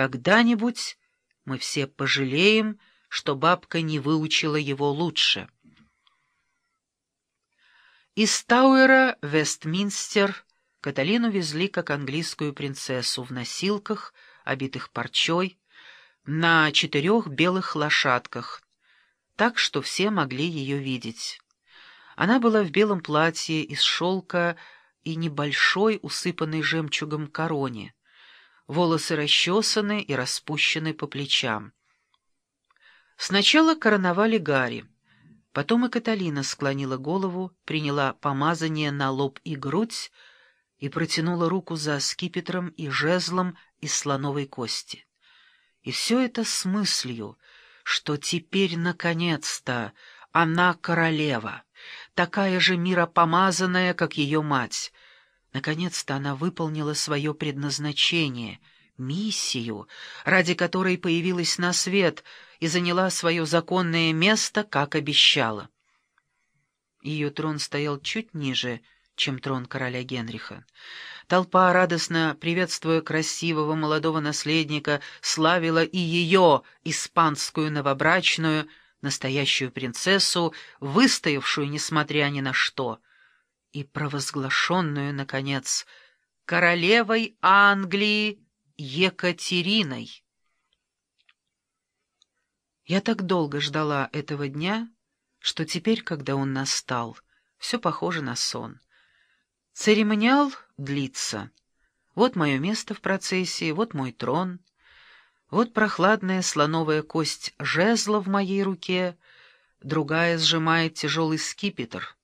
Когда-нибудь мы все пожалеем, что бабка не выучила его лучше. Из Тауэра Вестминстер Каталину везли как английскую принцессу в носилках, обитых парчой, на четырех белых лошадках, так что все могли ее видеть. Она была в белом платье из шелка и небольшой, усыпанной жемчугом короне. Волосы расчесаны и распущены по плечам. Сначала короновали Гарри. Потом и Каталина склонила голову, приняла помазание на лоб и грудь и протянула руку за скипетром и жезлом из слоновой кости. И все это с мыслью, что теперь, наконец-то, она королева, такая же миропомазанная, как ее мать. Наконец-то она выполнила свое предназначение, миссию, ради которой появилась на свет и заняла свое законное место, как обещала. Ее трон стоял чуть ниже, чем трон короля Генриха. Толпа, радостно приветствуя красивого молодого наследника, славила и ее, испанскую новобрачную, настоящую принцессу, выстоявшую, несмотря ни на что, и провозглашенную, наконец, королевой Англии Екатериной. Я так долго ждала этого дня, что теперь, когда он настал, все похоже на сон. Церемониал длится. Вот мое место в процессии, вот мой трон — вот прохладная слоновая кость жезла в моей руке, другая сжимает тяжелый скипетр.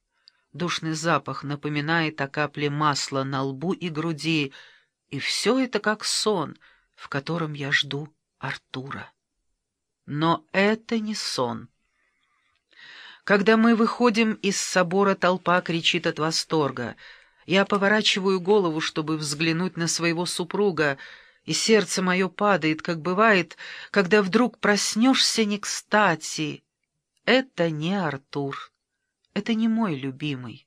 Душный запах напоминает о капле масла на лбу и груди, и все это как сон, в котором я жду Артура. Но это не сон. Когда мы выходим из собора, толпа кричит от восторга. Я поворачиваю голову, чтобы взглянуть на своего супруга — и сердце мое падает, как бывает, когда вдруг проснешься не кстати. Это не Артур, это не мой любимый.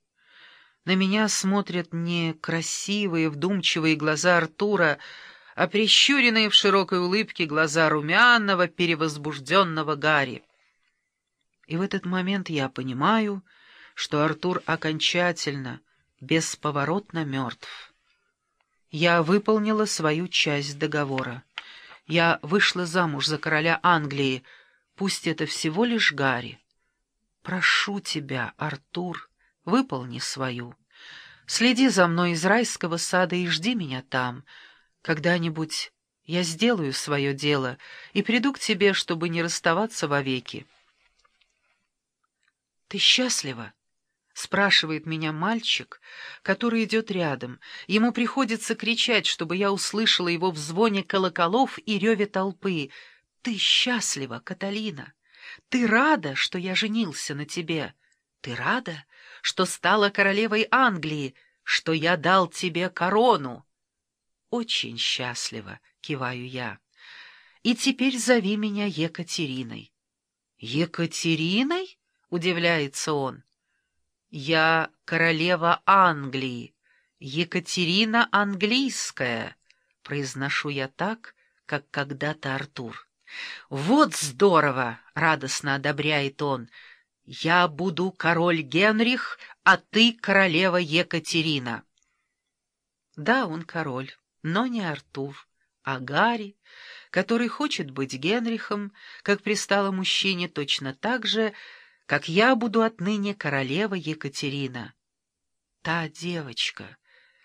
На меня смотрят не красивые, вдумчивые глаза Артура, а прищуренные в широкой улыбке глаза румяного, перевозбужденного Гарри. И в этот момент я понимаю, что Артур окончательно, бесповоротно мертв. Я выполнила свою часть договора. Я вышла замуж за короля Англии, пусть это всего лишь Гарри. Прошу тебя, Артур, выполни свою. Следи за мной из райского сада и жди меня там. Когда-нибудь я сделаю свое дело и приду к тебе, чтобы не расставаться вовеки. Ты счастлива? Спрашивает меня мальчик, который идет рядом. Ему приходится кричать, чтобы я услышала его в звоне колоколов и реве толпы. «Ты счастлива, Каталина! Ты рада, что я женился на тебе? Ты рада, что стала королевой Англии, что я дал тебе корону?» «Очень счастлива», — киваю я. «И теперь зови меня Екатериной». «Екатериной?» — удивляется он. «Я королева Англии, Екатерина Английская», — произношу я так, как когда-то Артур. «Вот здорово!» — радостно одобряет он. «Я буду король Генрих, а ты королева Екатерина». Да, он король, но не Артур, а Гарри, который хочет быть Генрихом, как пристало мужчине точно так же, как я буду отныне королева Екатерина. Та девочка,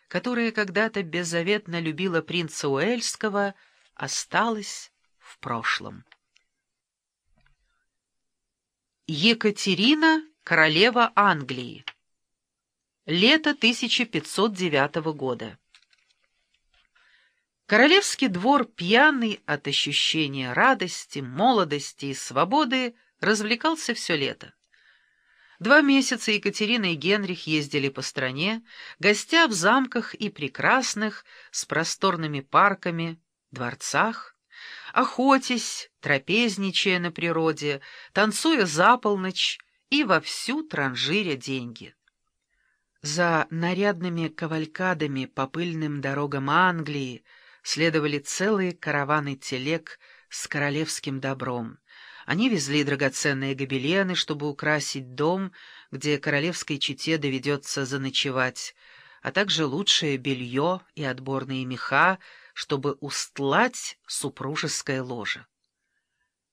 которая когда-то беззаветно любила принца Уэльского, осталась прошлом. Екатерина, королева Англии. Лето 1509 года. Королевский двор, пьяный от ощущения радости, молодости и свободы, развлекался все лето. Два месяца Екатерина и Генрих ездили по стране, гостя в замках и прекрасных, с просторными парками, дворцах, охотясь, трапезничая на природе, танцуя за полночь и вовсю транжиря деньги. За нарядными кавалькадами по пыльным дорогам Англии, следовали целые караваны телег с королевским добром. Они везли драгоценные гобелены, чтобы украсить дом, где королевской чете доведется заночевать, а также лучшее белье и отборные меха, чтобы устлать супружеское ложе.